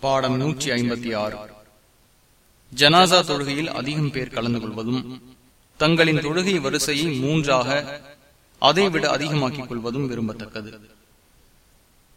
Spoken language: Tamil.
பாடம் நூற்றி ஐம்பத்தி ஆறு. ஜனாசா தொழுகையில் அதிகம் பேர் கலந்து கொள்வதும் தங்களின் தொழுகை வரிசையை மூன்றாக அதைவிட அதிகமாக்கிக் கொள்வதும் விரும்பத்தக்கது.